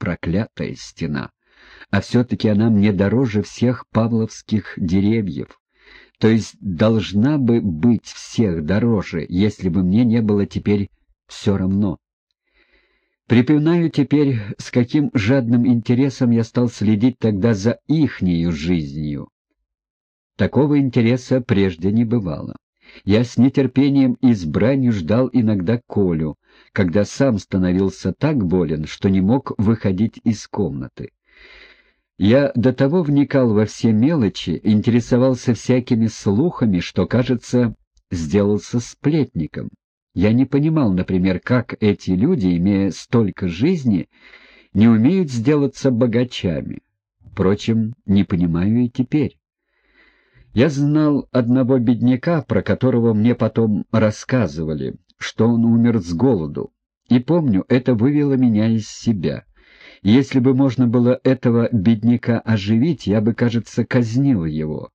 проклятая стена. А все-таки она мне дороже всех павловских деревьев. То есть должна бы быть всех дороже, если бы мне не было теперь все равно. Припоминаю теперь, с каким жадным интересом я стал следить тогда за ихнею жизнью. Такого интереса прежде не бывало. Я с нетерпением и с бранью ждал иногда Колю, когда сам становился так болен, что не мог выходить из комнаты. Я до того вникал во все мелочи, интересовался всякими слухами, что, кажется, сделался сплетником. Я не понимал, например, как эти люди, имея столько жизни, не умеют сделаться богачами. Впрочем, не понимаю и теперь. Я знал одного бедняка, про которого мне потом рассказывали, что он умер с голоду. И помню, это вывело меня из себя. Если бы можно было этого бедняка оживить, я бы, кажется, казнил его.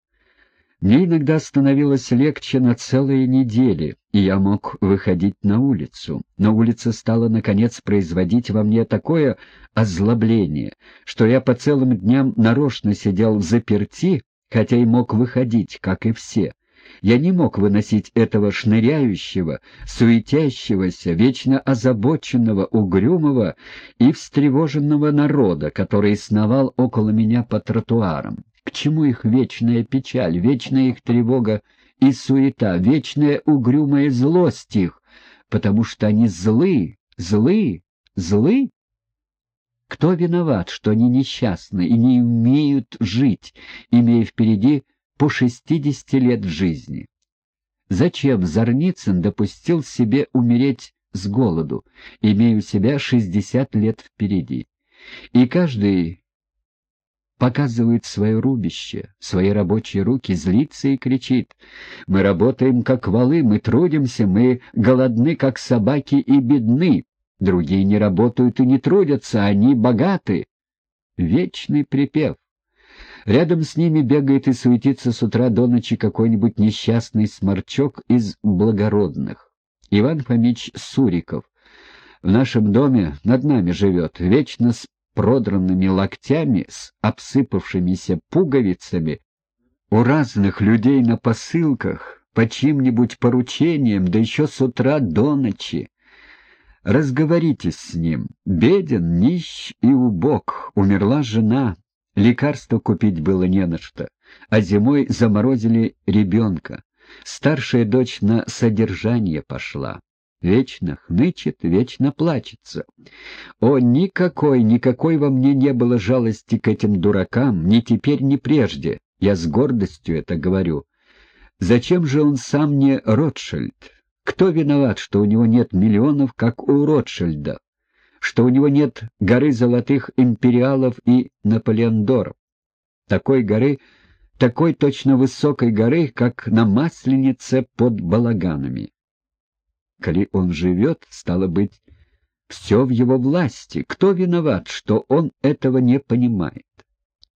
Мне иногда становилось легче на целые недели, и я мог выходить на улицу. Но улица стала, наконец, производить во мне такое озлобление, что я по целым дням нарочно сидел в заперти, хотя и мог выходить, как и все. Я не мог выносить этого шныряющего, суетящегося, вечно озабоченного, угрюмого и встревоженного народа, который сновал около меня по тротуарам. К чему их вечная печаль, вечная их тревога и суета, вечная угрюмая злость их, потому что они злы, злы, злы? Кто виноват, что они несчастны и не умеют жить, имея впереди по шестидесяти лет в жизни? Зачем Зарницын допустил себе умереть с голоду, имея у себя шестьдесят лет впереди? И каждый показывает свое рубище, свои рабочие руки, злится и кричит. «Мы работаем, как валы, мы трудимся, мы голодны, как собаки, и бедны. Другие не работают и не трудятся, они богаты. Вечный припев. Рядом с ними бегает и суетится с утра до ночи какой-нибудь несчастный сморчок из благородных. Иван Фомич Суриков. В нашем доме над нами живет, вечно с продранными локтями, с обсыпавшимися пуговицами. У разных людей на посылках, по чьим-нибудь поручениям, да еще с утра до ночи. Разговоритесь с ним. Беден, нищ и убог. Умерла жена. Лекарства купить было не на что. А зимой заморозили ребенка. Старшая дочь на содержание пошла. Вечно хнычет, вечно плачется. О, никакой, никакой во мне не было жалости к этим дуракам, ни теперь, ни прежде. Я с гордостью это говорю. Зачем же он сам не Ротшильд? Кто виноват, что у него нет миллионов, как у Ротшильда? Что у него нет горы золотых империалов и Наполеондоров? Такой горы, такой точно высокой горы, как на Масленице под балаганами. Коли он живет, стало быть, все в его власти. Кто виноват, что он этого не понимает?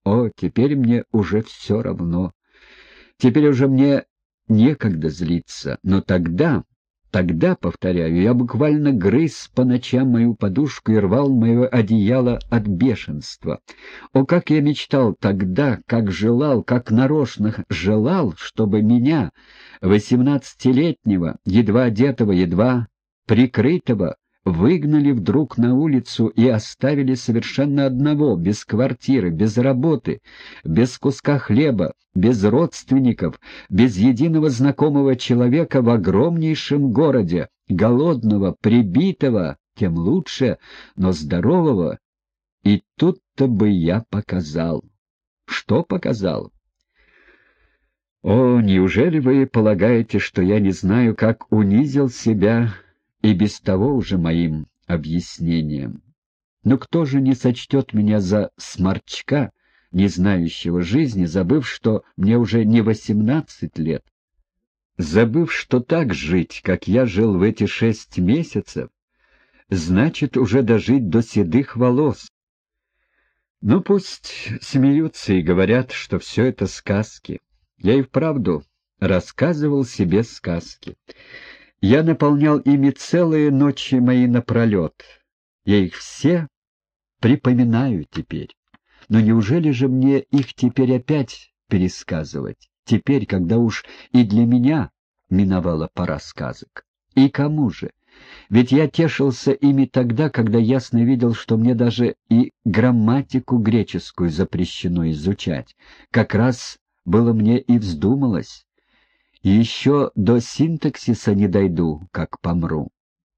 О, теперь мне уже все равно. Теперь уже мне некогда злиться, но тогда Тогда, повторяю, я буквально грыз по ночам мою подушку и рвал мое одеяло от бешенства. О, как я мечтал тогда, как желал, как нарочно желал, чтобы меня, восемнадцатилетнего, едва одетого, едва прикрытого, выгнали вдруг на улицу и оставили совершенно одного, без квартиры, без работы, без куска хлеба, без родственников, без единого знакомого человека в огромнейшем городе, голодного, прибитого, тем лучше, но здорового. И тут-то бы я показал. Что показал? О, неужели вы полагаете, что я не знаю, как унизил себя и без того уже моим объяснением. Но кто же не сочтет меня за сморчка, не знающего жизни, забыв, что мне уже не восемнадцать лет? Забыв, что так жить, как я жил в эти шесть месяцев, значит уже дожить до седых волос. Ну, пусть смеются и говорят, что все это сказки. Я и вправду рассказывал себе сказки. Я наполнял ими целые ночи мои напролет. Я их все припоминаю теперь. Но неужели же мне их теперь опять пересказывать? Теперь, когда уж и для меня миновала пора сказок. И кому же? Ведь я тешился ими тогда, когда ясно видел, что мне даже и грамматику греческую запрещено изучать. Как раз было мне и вздумалось. Еще до синтаксиса не дойду, как помру.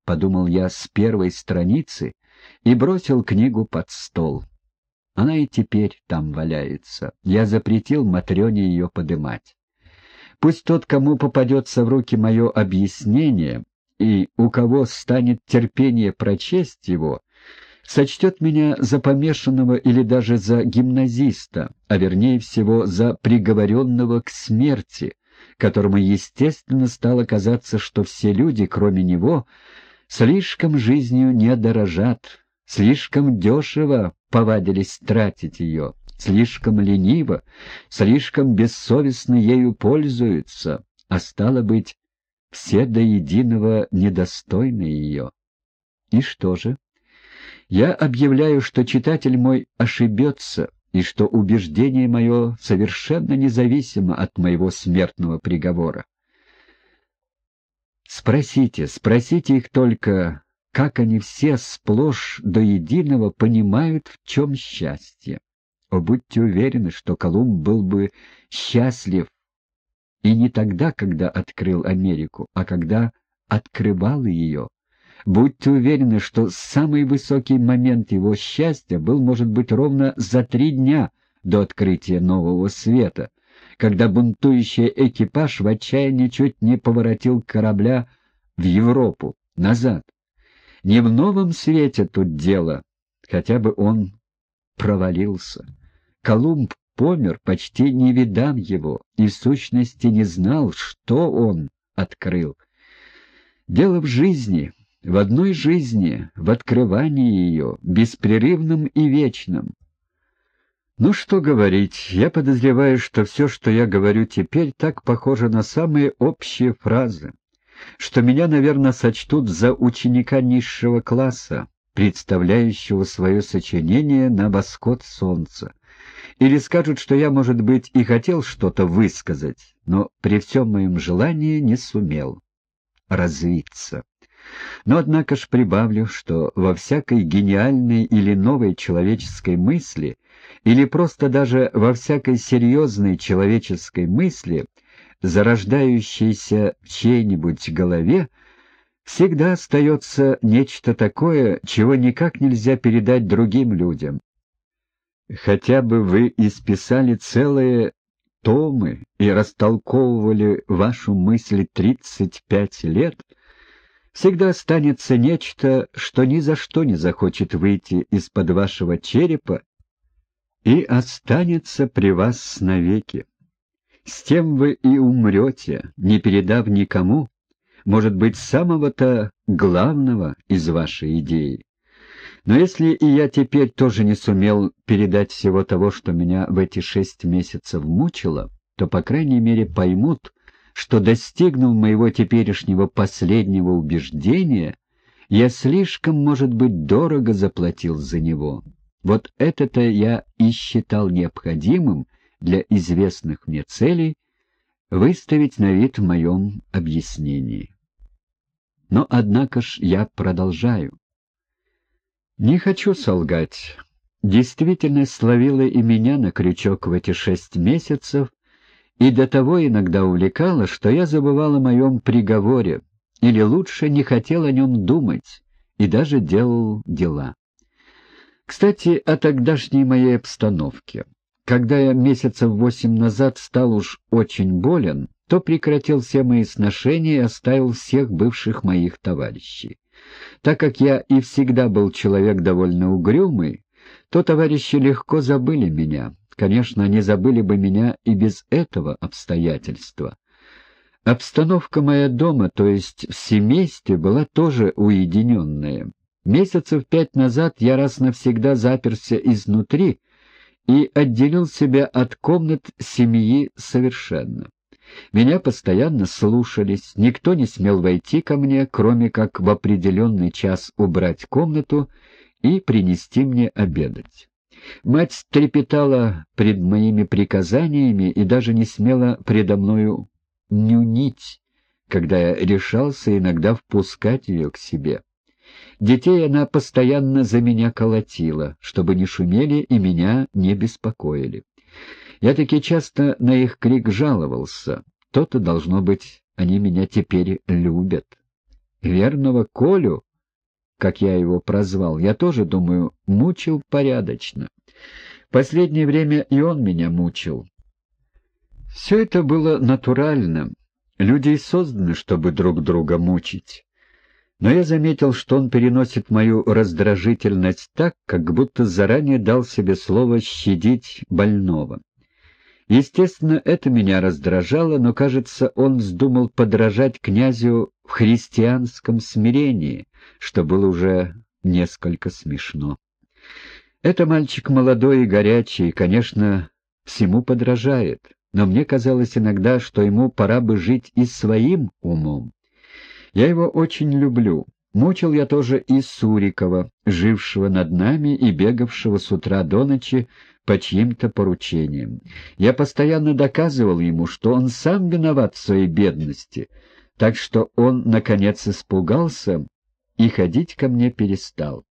Подумал я с первой страницы и бросил книгу под стол. Она и теперь там валяется. Я запретил Матрёне ее подымать. Пусть тот, кому попадется в руки мое объяснение, и у кого станет терпение прочесть его, сочтет меня за помешанного или даже за гимназиста, а вернее всего за приговоренного к смерти, которому, естественно, стало казаться, что все люди, кроме него, слишком жизнью не дорожат, слишком дешево повадились тратить ее, слишком лениво, слишком бессовестно ею пользуются, а стало быть, все до единого недостойны ее. И что же? Я объявляю, что читатель мой ошибется, и что убеждение мое совершенно независимо от моего смертного приговора. Спросите, спросите их только, как они все сплошь до единого понимают, в чем счастье. О, будьте уверены, что Колумб был бы счастлив и не тогда, когда открыл Америку, а когда открывал ее. Будьте уверены, что самый высокий момент его счастья был, может быть, ровно за три дня до открытия нового света, когда бунтующий экипаж в отчаянии чуть не поворотил корабля в Европу, назад. Не в новом свете тут дело, хотя бы он провалился. Колумб помер, почти не видав его, и в сущности не знал, что он открыл. Дело в жизни, в одной жизни, в открывании ее, беспрерывном и вечном. Ну что говорить, я подозреваю, что все, что я говорю теперь, так похоже на самые общие фразы, что меня, наверное, сочтут за ученика низшего класса, представляющего свое сочинение на восход солнца. Или скажут, что я, может быть, и хотел что-то высказать, но при всем моем желании не сумел развиться. Но, однако ж, прибавлю, что во всякой гениальной или новой человеческой мысли, или просто даже во всякой серьезной человеческой мысли, зарождающейся в чьей-нибудь голове, всегда остается нечто такое, чего никак нельзя передать другим людям. Хотя бы вы исписали целые томы и растолковывали вашу мысль тридцать пять лет — всегда останется нечто, что ни за что не захочет выйти из-под вашего черепа и останется при вас навеки. С тем вы и умрете, не передав никому, может быть, самого-то главного из вашей идеи. Но если и я теперь тоже не сумел передать всего того, что меня в эти шесть месяцев мучило, то, по крайней мере, поймут, что, достигнув моего теперешнего последнего убеждения, я слишком, может быть, дорого заплатил за него. Вот это-то я и считал необходимым для известных мне целей выставить на вид в моем объяснении. Но, однако ж, я продолжаю. Не хочу солгать. Действительность словила и меня на крючок в эти шесть месяцев, и до того иногда увлекало, что я забывал о моем приговоре, или лучше не хотел о нем думать, и даже делал дела. Кстати, о тогдашней моей обстановке. Когда я месяцев восемь назад стал уж очень болен, то прекратил все мои сношения и оставил всех бывших моих товарищей. Так как я и всегда был человек довольно угрюмый, то товарищи легко забыли меня, Конечно, они забыли бы меня и без этого обстоятельства. Обстановка моя дома, то есть в семействе, была тоже уединенная. Месяцев пять назад я раз навсегда заперся изнутри и отделил себя от комнат семьи совершенно. Меня постоянно слушались, никто не смел войти ко мне, кроме как в определенный час убрать комнату и принести мне обедать. Мать трепетала пред моими приказаниями и даже не смела предо мною нюнить, когда я решался иногда впускать ее к себе. Детей она постоянно за меня колотила, чтобы не шумели и меня не беспокоили. Я таки часто на их крик жаловался. То-то, должно быть, они меня теперь любят. Верного Колю, как я его прозвал, я тоже, думаю, мучил порядочно. Последнее время и он меня мучил. Все это было натурально. Люди созданы, чтобы друг друга мучить. Но я заметил, что он переносит мою раздражительность так, как будто заранее дал себе слово щадить больного. Естественно, это меня раздражало, но, кажется, он вздумал подражать князю в христианском смирении, что было уже несколько смешно. Это мальчик молодой и горячий, конечно, всему подражает, но мне казалось иногда, что ему пора бы жить и своим умом. Я его очень люблю. Мучил я тоже и Сурикова, жившего над нами и бегавшего с утра до ночи по чьим-то поручениям. Я постоянно доказывал ему, что он сам виноват в своей бедности, так что он, наконец, испугался и ходить ко мне перестал.